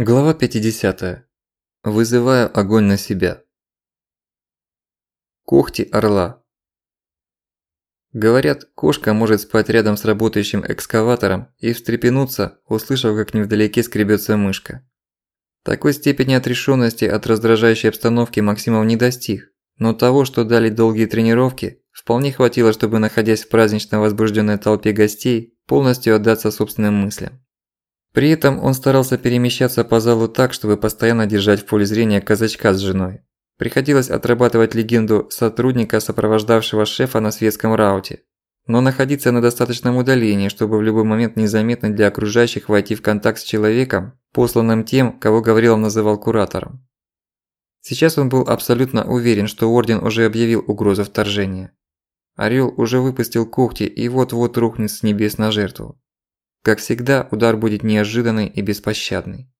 Глава 50. Вызывая огонь на себя. Когти орла. Говорят, кошка может спать рядом с работающим экскаватором и встрепенуться, услышав, как невдалеке скребется мышка. Такой степени отрешенности от раздражающей обстановки Максимов не достиг, но того, что дали долгие тренировки, вполне хватило, чтобы, находясь в празднично возбужденной толпе гостей, полностью отдаться собственным мыслям. При этом он старался перемещаться по залу так, чтобы постоянно держать в поле зрения казачка с женой. Приходилось отрабатывать легенду сотрудника, сопровождавшего шефа на светском рауте. Но находиться на достаточном удалении, чтобы в любой момент незаметно для окружающих войти в контакт с человеком, посланным тем, кого Гаврилов называл куратором. Сейчас он был абсолютно уверен, что Орден уже объявил угрозу вторжения. Орел уже выпустил когти и вот-вот рухнет с небес на жертву. Как всегда, удар будет неожиданный и беспощадный.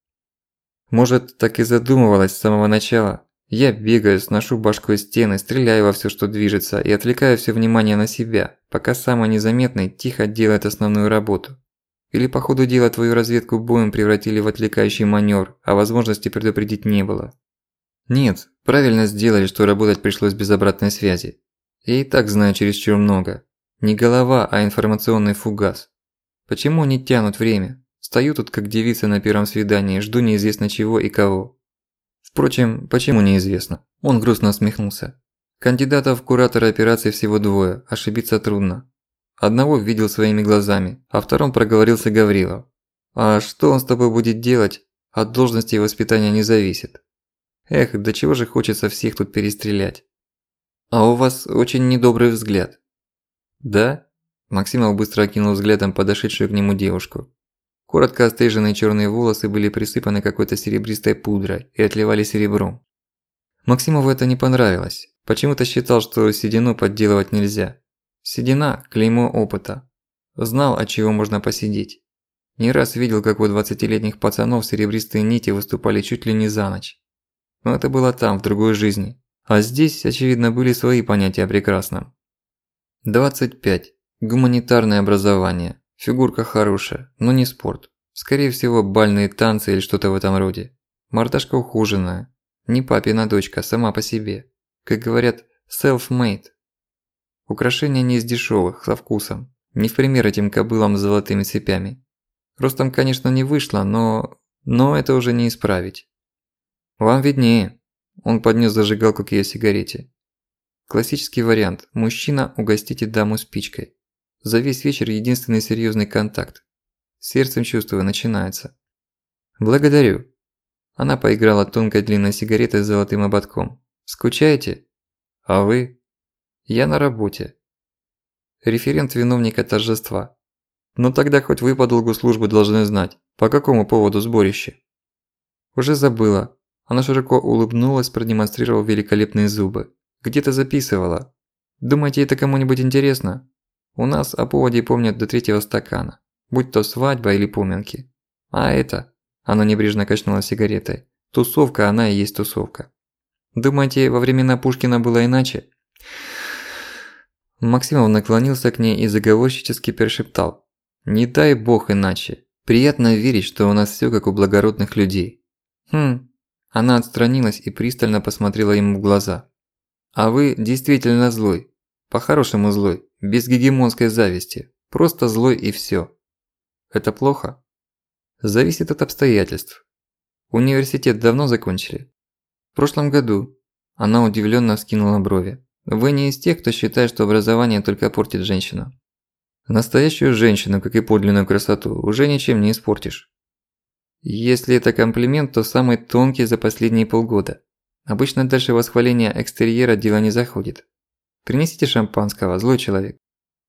Может, так и задумывалась с самого начала. Я бегаю, сношу башку из стены, стреляю во всё, что движется, и отвлекаю всё внимание на себя, пока самый незаметный тихо делает основную работу. Или по ходу дела твою разведку боем превратили в отвлекающий манёвр, а возможности предупредить не было. Нет, правильно сделали, что работать пришлось без обратной связи. Я и так знаю чересчур много. Не голова, а информационный фугас. Почему не тянут время? Стою тут как девица на первом свидании, жду неизвестно чего и кого. Впрочем, почему неизвестно? Он грустно усмехнулся. Кандидатов в кураторы операции всего двое, ошибиться трудно. Одного видел своими глазами, а втором проговорился Гаврилов. А что он с тобой будет делать, от должности и воспитания не зависит. Эх, до чего же хочется всех тут перестрелять. А у вас очень недобрый взгляд. Да? Максимов быстро окинул взглядом подошедшую к нему девушку. Коротко остриженные черные волосы были присыпаны какой-то серебристой пудрой и отливали серебром. Максимову это не понравилось. Почему-то считал, что седину подделывать нельзя. Седина – клеймо опыта. Знал, от чего можно посидеть. Не раз видел, как у 20-летних пацанов серебристые нити выступали чуть ли не за ночь. Но это было там, в другой жизни. А здесь, очевидно, были свои понятия о прекрасном. 25. Гуманитарное образование. Фигурка хорошая, но не спорт. Скорее всего, бальные танцы или что-то в этом роде. Мордашка ухоженная. Не папина дочка, сама по себе. Как говорят, self-made. Украшения не из дешевых, со вкусом. Не в пример этим кобылам с золотыми цепями. Ростом, конечно, не вышло, но... Но это уже не исправить. Вам виднее. Он поднес зажигалку к ее сигарете. Классический вариант. Мужчина угостите даму спичкой. За весь вечер единственный серьёзный контакт. Сердцем чувствую, начинается. Благодарю. Она поиграла тонкой длинной сигаретой с золотым ободком. Скучаете? А вы? Я на работе. Референт виновника торжества. Ну тогда хоть вы по долгу службы должны знать, по какому поводу сборище. Уже забыла. Она широко улыбнулась, продемонстрировав великолепные зубы. Где-то записывала. Думаете, это кому-нибудь интересно? У нас о поводе помнят до третьего стакана, будь то свадьба или поминки. А это, она небрежно качнула сигаретой, тусовка она и есть тусовка. Думаете, во времена Пушкина было иначе? Максимов наклонился к ней и заговорщически перешептал. «Не дай бог иначе. Приятно верить, что у нас всё как у благородных людей». «Хм». Она отстранилась и пристально посмотрела ему в глаза. «А вы действительно злой. По-хорошему злой. Без гегемонской зависти. Просто злой и всё. Это плохо? Зависит от обстоятельств. Университет давно закончили? В прошлом году. Она удивлённо вскинула брови. Вы не из тех, кто считает, что образование только портит женщину. Настоящую женщину, как и подлинную красоту, уже ничем не испортишь. Если это комплимент, то самый тонкий за последние полгода. Обычно дальше восхваления экстерьера дело не заходит. Принесите шампанского, злой человек».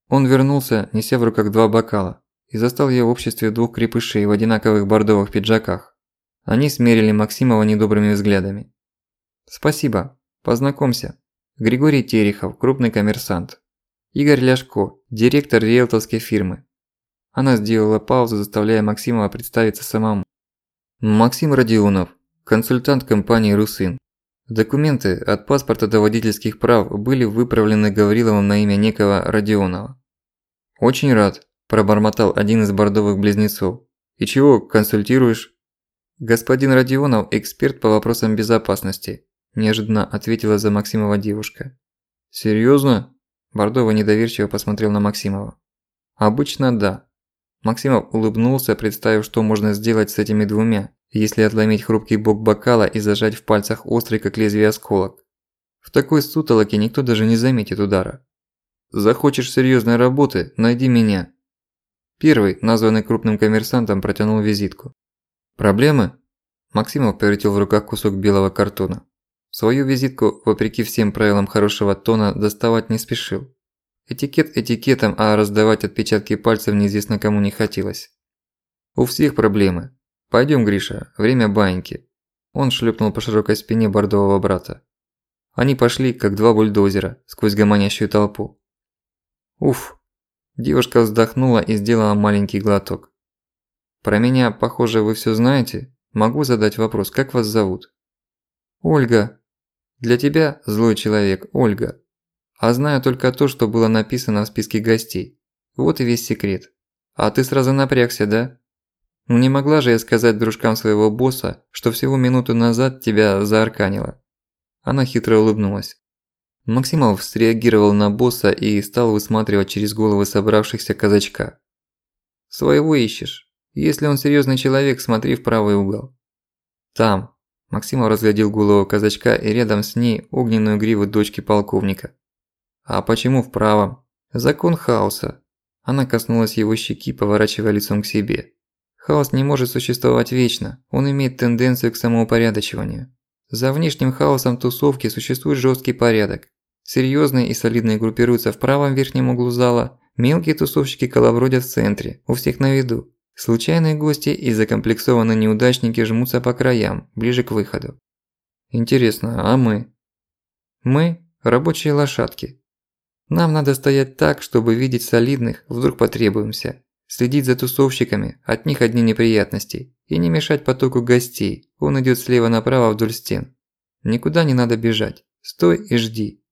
Он вернулся, неся в руках два бокала, и застал её в обществе двух крепышей в одинаковых бордовых пиджаках. Они смерили Максимова недобрыми взглядами. «Спасибо. Познакомься. Григорий Терехов, крупный коммерсант. Игорь Ляшко, директор риэлторской фирмы». Она сделала паузу, заставляя Максимова представиться самому. Максим Родионов, консультант компании «Русин». Документы от паспорта до водительских прав были выправлены Гавриловым на имя некого Родионова. «Очень рад», – пробормотал один из бордовых близнецов. «И чего консультируешь?» «Господин Родионов – эксперт по вопросам безопасности», – неожиданно ответила за Максимова девушка. «Серьёзно?» – Бордова недоверчиво посмотрел на Максимова. «Обычно да». Максимов улыбнулся, представив, что можно сделать с этими двумя, если отломить хрупкий бок бокала и зажать в пальцах острый, как лезвие осколок. В такой сутолоке никто даже не заметит удара. «Захочешь серьёзной работы – найди меня». Первый, названный крупным коммерсантом, протянул визитку. «Проблемы?» Максимов повертел в руках кусок белого картона. Свою визитку, вопреки всем правилам хорошего тона, доставать не спешил. Этикет этикетом, а раздавать отпечатки пальцев неизвестно кому не хотелось. У всех проблемы. Пойдём, Гриша, время баньки. Он шлепнул по широкой спине бордового брата. Они пошли, как два бульдозера, сквозь гомонящую толпу. Уф. Девушка вздохнула и сделала маленький глоток. Про меня, похоже, вы всё знаете. Могу задать вопрос, как вас зовут? Ольга. Для тебя, злой человек, Ольга. А знаю только то, что было написано в списке гостей. Вот и весь секрет. А ты сразу напрягся, да? Не могла же я сказать дружкам своего босса, что всего минуту назад тебя заарканило. Она хитро улыбнулась. Максимов среагировал на босса и стал высматривать через головы собравшихся казачка. «Своего ищешь. Если он серьёзный человек, смотри в правый угол». «Там». Максимов разглядел голову казачка и рядом с ней огненную гриву дочки полковника. А почему в правом? Закон хаоса. Она коснулась его щеки, поворачивая лицом к себе. Хаос не может существовать вечно, он имеет тенденцию к самоупорядочиванию. За внешним хаосом тусовки существует жесткий порядок. Серьезные и солидные группируются в правом верхнем углу зала, мелкие тусовщики колобродят в центре, у всех на виду. Случайные гости и закомплексованные неудачники жмутся по краям, ближе к выходу. Интересно, а мы? Мы – рабочие лошадки, нам надо стоять так, чтобы видеть солидных, вдруг потребуемся. Следить за тусовщиками, от них одни неприятности. И не мешать потоку гостей, он идёт слева направо вдоль стен. Никуда не надо бежать. Стой и жди.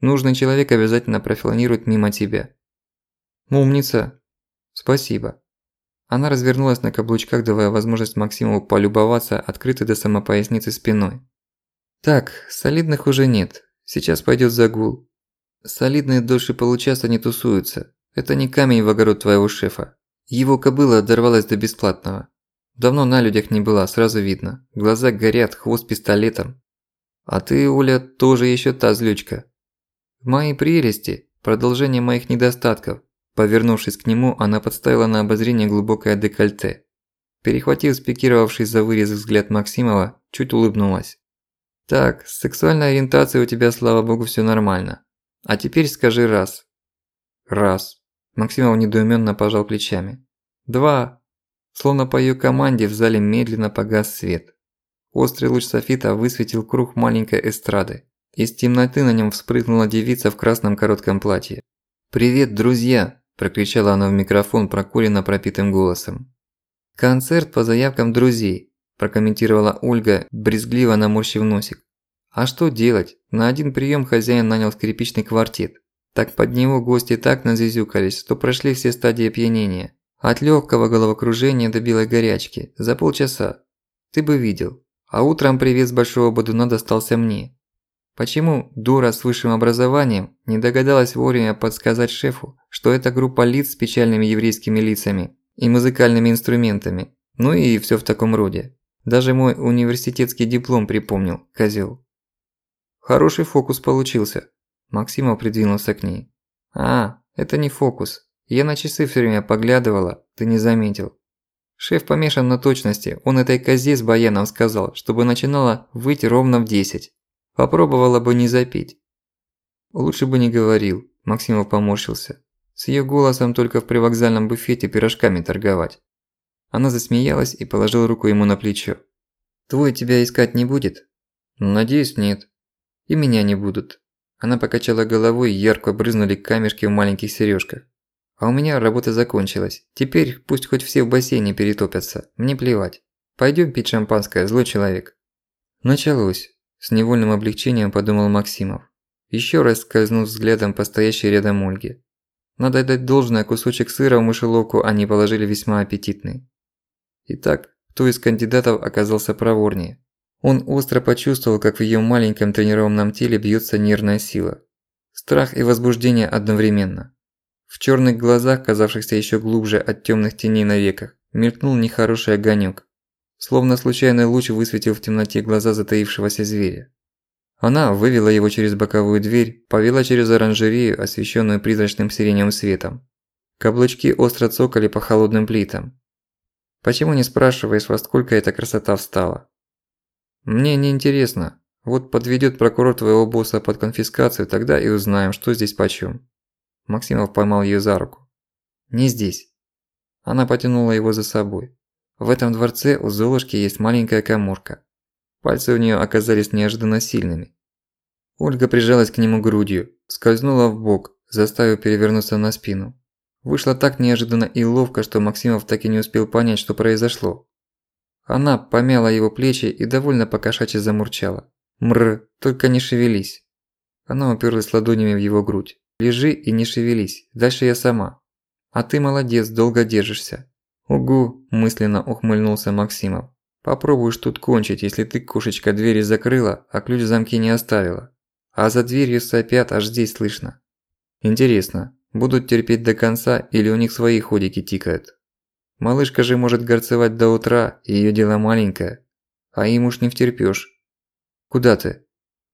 Нужный человек обязательно профилонирует мимо тебя. Умница. Спасибо. Она развернулась на каблучках, давая возможность Максимову полюбоваться открытой до самопоясницы спиной. Так, солидных уже нет. Сейчас пойдёт загул. Солидные дольше получаса не тусуются. Это не камень в огород твоего шефа. Его кобыла дорвалась до бесплатного. Давно на людях не была, сразу видно. Глаза горят, хвост пистолетом. А ты, Оля, тоже ещё та злючка. Мои прелести – продолжение моих недостатков. Повернувшись к нему, она подставила на обозрение глубокое декольте. Перехватив спикировавший за вырез взгляд Максимова, чуть улыбнулась. «Так, с сексуальной ориентацией у тебя, слава богу, всё нормально. А теперь скажи раз. Раз. Максимов недоуменно пожал плечами. Два. Словно по ее команде в зале медленно погас свет. Острый луч софита высветил круг маленькой эстрады. Из темноты на нем вспрыгнула девица в красном коротком платье. «Привет, друзья!» – прокричала она в микрофон прокуренно пропитым голосом. «Концерт по заявкам друзей», – прокомментировала Ольга, брезгливо наморщив носик. А что делать? На один прием хозяин нанял скрипичный квартет. Так под него гости так назизюкались, что прошли все стадии опьянения. От легкого головокружения до белой горячки. За полчаса. Ты бы видел. А утром привет с Большого Бодуна достался мне. Почему дура с высшим образованием не догадалась вовремя подсказать шефу, что это группа лиц с печальными еврейскими лицами и музыкальными инструментами, ну и всё в таком роде. Даже мой университетский диплом припомнил, козёл. Хороший фокус получился. Максимов придвинулся к ней. А, это не фокус. Я на часы все время поглядывала, ты не заметил. Шеф помешан на точности, он этой козе с баяном сказал, чтобы начинала выйти ровно в 10. Попробовала бы не запить. Лучше бы не говорил, Максимов поморщился. С её голосом только в привокзальном буфете пирожками торговать. Она засмеялась и положила руку ему на плечо. «Твой тебя искать не будет?» «Надеюсь, нет. И меня не будут. Она покачала головой ярко брызнули камешки в маленьких серёжках. А у меня работа закончилась. Теперь пусть хоть все в бассейне перетопятся. Мне плевать. Пойдём пить шампанское, злой человек. Началось. С невольным облегчением подумал Максимов. Ещё раз скользнув взглядом по стоящей рядом Ольге. Надо дать должное, кусочек сыра в мышеловку они положили весьма аппетитный. Итак, кто из кандидатов оказался проворнее. Он остро почувствовал, как в её маленьком тренированном теле бьётся нервная сила. Страх и возбуждение одновременно. В чёрных глазах, казавшихся ещё глубже от тёмных теней на веках, мелькнул нехороший огонёк. Словно случайный луч высветил в темноте глаза затаившегося зверя. Она вывела его через боковую дверь, повела через оранжерею, освещенную призрачным сиреневым светом. Каблучки остро цокали по холодным плитам. Почему не спрашиваешь, во сколько эта красота встала? Мне не интересно. Вот подведёт прокурор твоего босса под конфискацию, тогда и узнаем, что здесь почём. Максимов поймал её за руку. Не здесь. Она потянула его за собой. В этом дворце у Золушки есть маленькая каморка. Пальцы у неё оказались неожиданно сильными. Ольга прижалась к нему грудью, скользнула в бок, заставив перевернуться на спину. Вышло так неожиданно и ловко, что Максимов так и не успел понять, что произошло. Она помяла его плечи и довольно покошачьи замурчала. «Мрр, только не шевелись». Она уперлась ладонями в его грудь. «Лежи и не шевелись, дальше я сама». «А ты молодец, долго держишься». «Угу», – мысленно ухмыльнулся Максимов. «Попробуешь тут кончить, если ты, кошечка, двери закрыла, а ключ в замке не оставила. А за дверью сопят, аж здесь слышно. Интересно, будут терпеть до конца или у них свои ходики тикают?» Малышка же может горцевать до утра, её дело маленькое. А им уж не втерпёшь. Куда ты?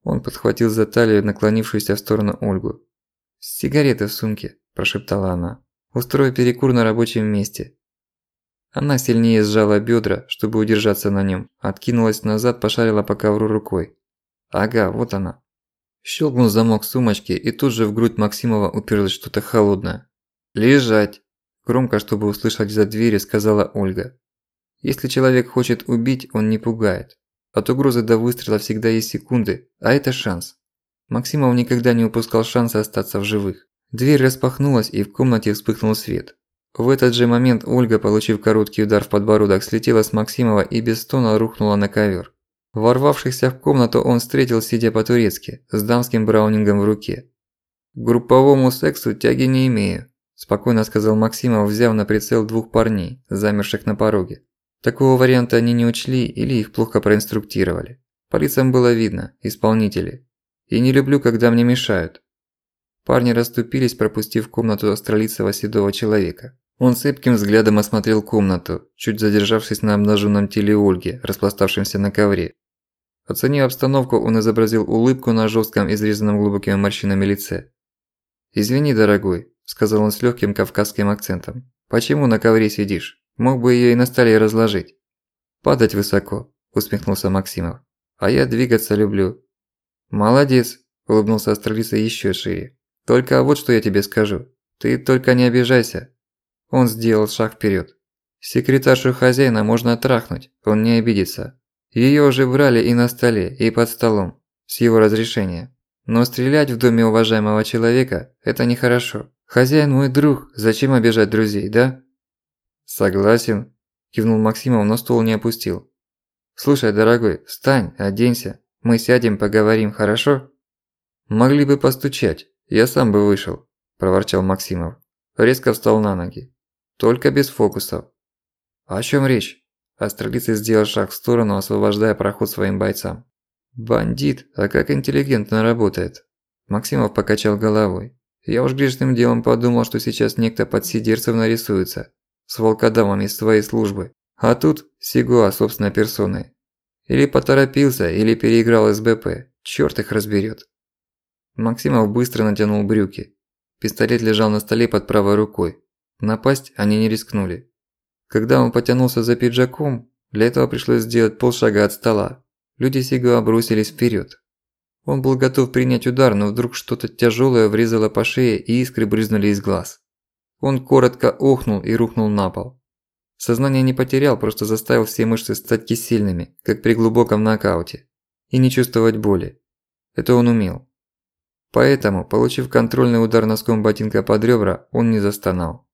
Он подхватил за талию наклонившуюся в сторону Ольгу. «Сигареты в сумке», – прошептала она. «Устрою перекур на рабочем месте». Она сильнее сжала бедра, чтобы удержаться на нем, откинулась назад, пошарила по ковру рукой. «Ага, вот она». Щелкнул замок сумочки, и тут же в грудь Максимова уперлось что-то холодное. «Лежать!» Громко, чтобы услышать за двери, сказала Ольга. Если человек хочет убить, он не пугает. От угрозы до выстрела всегда есть секунды, а это шанс. Максимов никогда не упускал шанса остаться в живых. Дверь распахнулась и в комнате вспыхнул свет. В этот же момент Ольга, получив короткий удар в подбородок, слетела с Максимова и без стона рухнула на ковер. Ворвавшихся в комнату он встретил, сидя по-турецки, с дамским браунингом в руке. К групповому сексу тяги не имею, Спокойно сказал Максимов, взяв на прицел двух парней, замерших на пороге. Такого варианта они не учли или их плохо проинструктировали. По лицам было видно – исполнители. И не люблю, когда мне мешают. Парни расступились, пропустив в комнату австралийцего седого человека. Он цепким взглядом осмотрел комнату, чуть задержавшись на обнаженном теле Ольги, распластавшемся на ковре. Оценив обстановку, он изобразил улыбку на жестком, изрезанном глубокими морщинами лице. «Извини, дорогой, сказал он с легким кавказским акцентом. «Почему на ковре сидишь? Мог бы ее и на столе разложить». «Падать высоко», – усмехнулся Максимов. «А я двигаться люблю». «Молодец», – улыбнулся австралийца еще шире. «Только вот что я тебе скажу. Ты только не обижайся». Он сделал шаг вперед. Секретаршу хозяина можно трахнуть, он не обидится. Ее уже брали и на столе, и под столом, с его разрешения. Но стрелять в доме уважаемого человека – это нехорошо. Хозяин мой друг, зачем обижать друзей, да? Согласен, кивнул Максимов, но стол не опустил. Слушай, дорогой, встань, оденься. Мы сядем, поговорим, хорошо? Могли бы постучать, я сам бы вышел, проворчал Максимов. Резко встал на ноги. Только без фокусов. О чем речь? Астролицей сделал шаг в сторону, освобождая проход своим бойцам. «Бандит, а как интеллигентно работает!» Максимов покачал головой. Я уж грешным делом подумал, что сейчас некто под сидерцев нарисуется. С волкодавом из своей службы. А тут Сигуа собственной персоной. Или поторопился, или переиграл СБП. Чёрт их разберёт. Максимов быстро натянул брюки. Пистолет лежал на столе под правой рукой. Напасть они не рискнули. Когда он потянулся за пиджаком, для этого пришлось сделать полшага от стола. Люди Сигуа бросились вперёд. Он был готов принять удар, но вдруг что-то тяжелое врезало по шее и искры брызнули из глаз. Он коротко охнул и рухнул на пол. Сознание не потерял, просто заставил все мышцы стать кисельными, как при глубоком нокауте. И не чувствовать боли. Это он умел. Поэтому, получив контрольный удар носком ботинка под ребра, он не застонал.